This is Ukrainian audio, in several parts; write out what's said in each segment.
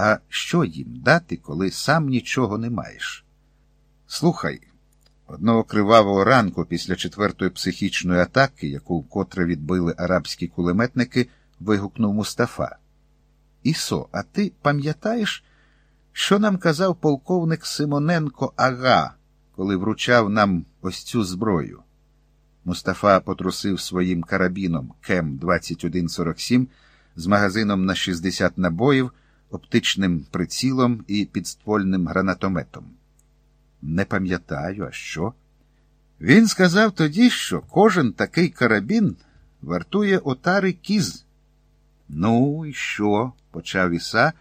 А що їм дати, коли сам нічого не маєш? Слухай, одного кривавого ранку після четвертої психічної атаки, яку вкотре відбили арабські кулеметники, вигукнув Мустафа. Ісо, а ти пам'ятаєш, що нам казав полковник Симоненко Ага, коли вручав нам ось цю зброю? Мустафа потрусив своїм карабіном Кем 2147 з магазином на 60 набоїв, оптичним прицілом і підствольним гранатометом. Не пам'ятаю, а що? Він сказав тоді, що кожен такий карабін вартує отари кіз. Ну, і що? почав Іса,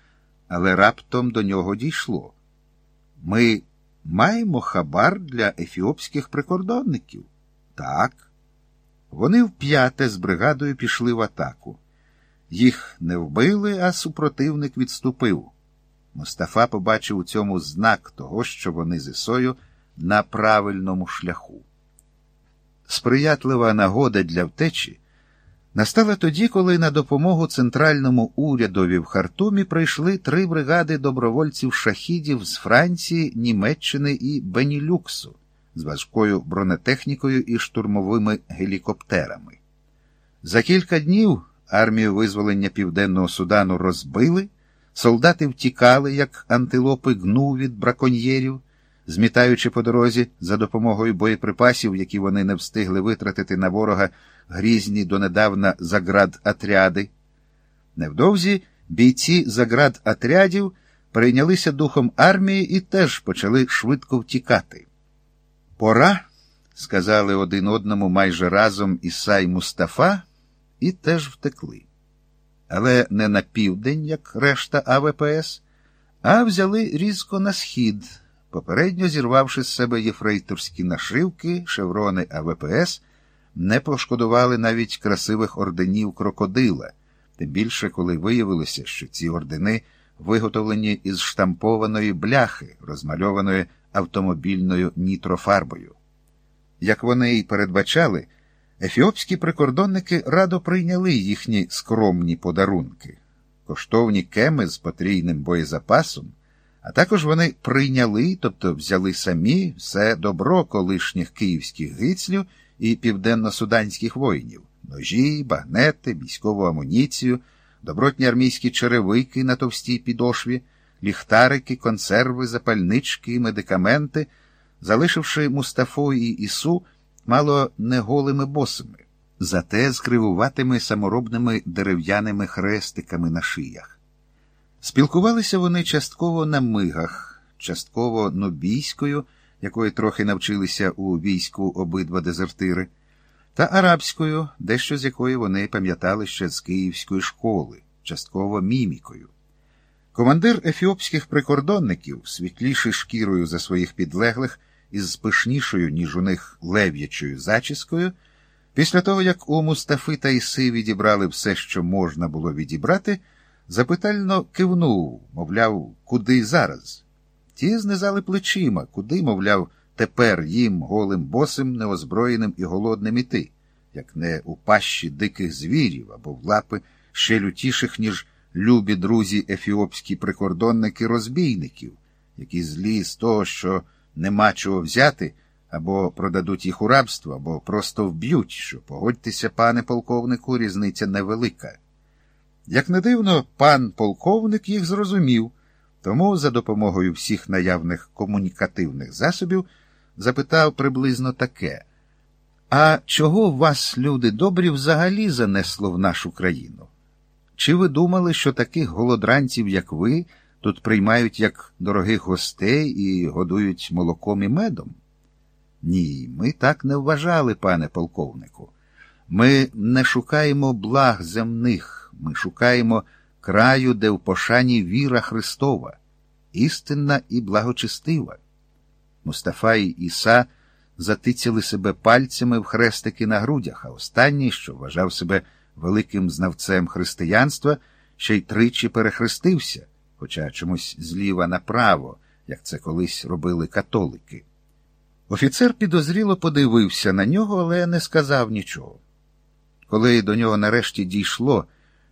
але раптом до нього дійшло. Ми маємо хабар для ефіопських прикордонників. Так. Вони вп'яте з бригадою пішли в атаку. Їх не вбили, а супротивник відступив. Мустафа побачив у цьому знак того, що вони з Ісою на правильному шляху. Сприятлива нагода для втечі настала тоді, коли на допомогу центральному урядові в Хартумі прийшли три бригади добровольців шахідів з Франції, Німеччини і Бенілюксу з важкою бронетехнікою і штурмовими гелікоптерами. За кілька днів армію визволення Південного Судану розбили, солдати втікали, як антилопи гну від браконьєрів, змітаючи по дорозі за допомогою боєприпасів, які вони не встигли витратити на ворога грізні донедавна заградотряди. Невдовзі бійці заградотрядів прийнялися духом армії і теж почали швидко втікати. Пора, сказали один одному майже разом Іса й Мустафа, і теж втекли. Але не на південь, як решта АВПС, а взяли різко на схід, попередньо зірвавши з себе єфрейторські нашивки, шеврони АВПС, не пошкодували навіть красивих орденів крокодила, тим більше, коли виявилося, що ці ордени виготовлені із штампованої бляхи, розмальованої автомобільною нітрофарбою. Як вони й передбачали, ефіопські прикордонники радо прийняли їхні скромні подарунки, коштовні кеми з потрійним боєзапасом, а також вони прийняли, тобто взяли самі все добро колишніх київських гицлів і південно-суданських воїнів, ножі, багнети, військову амуніцію, добротні армійські черевики на товстій підошві ліхтарики, консерви, запальнички, медикаменти, залишивши Мустафу і Ісу мало не голими босами, зате з кривуватими саморобними дерев'яними хрестиками на шиях. Спілкувалися вони частково на мигах, частково нобійською, якої трохи навчилися у війську обидва дезертири, та арабською, дещо з якої вони пам'ятали ще з київської школи, частково мімікою. Командир ефіопських прикордонників, світліший шкірою за своїх підлеглих із пишнішою, ніж у них лев'ячою зачіскою, після того, як у Мустафи та Іси відібрали все, що можна було відібрати, запитально кивнув, мовляв, куди зараз. Ті знизали плечима, куди, мовляв, тепер їм голим босим, неозброєним і голодним іти, як не у пащі диких звірів або в лапи ще лютіших, ніж любі друзі ефіопські прикордонники розбійників, які злі з того, що нема чого взяти, або продадуть їх у рабство, або просто вб'ють, що погодьтеся, пане полковнику, різниця невелика. Як не дивно, пан полковник їх зрозумів, тому за допомогою всіх наявних комунікативних засобів запитав приблизно таке. А чого вас, люди добрі, взагалі занесло в нашу країну? Чи ви думали, що таких голодранців, як ви, тут приймають як дорогих гостей і годують молоком і медом? Ні, ми так не вважали, пане полковнику. Ми не шукаємо благ земних, ми шукаємо краю, де в пошані віра Христова, істинна і благочестива. Мустафа і Іса затицяли себе пальцями в хрестики на грудях, а останній, що вважав себе великим знавцем християнства, ще й тричі перехрестився, хоча чомусь зліва направо, як це колись робили католики. Офіцер підозріло подивився на нього, але не сказав нічого. Коли до нього нарешті дійшло,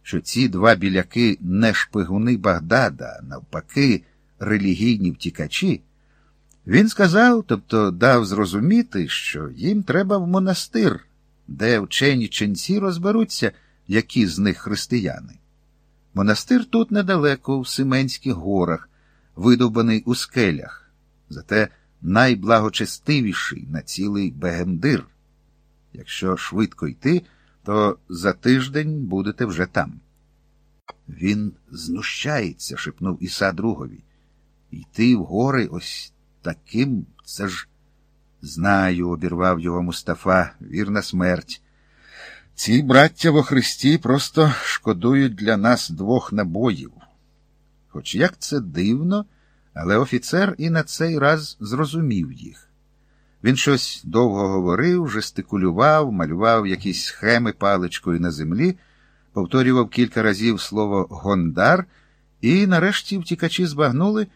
що ці два біляки не шпигуни Багдада, навпаки, релігійні втікачі, він сказав, тобто дав зрозуміти, що їм треба в монастир, де вчені ченці розберуться, які з них християни. Монастир тут недалеко, в Семенських горах, видобаний у скелях, зате найблагочестивіший на цілий Бегемдир. Якщо швидко йти, то за тиждень будете вже там. Він знущається, шепнув Іса другові. Йти в гори ось таким це ж. Знаю, обірвав його Мустафа, вірна смерть. Ці браття во Христі просто шкодують для нас двох набоїв. Хоч як це дивно, але офіцер і на цей раз зрозумів їх. Він щось довго говорив, жестикулював, малював якісь схеми паличкою на землі, повторював кілька разів слово Гондар, і нарешті втікачі збагнули,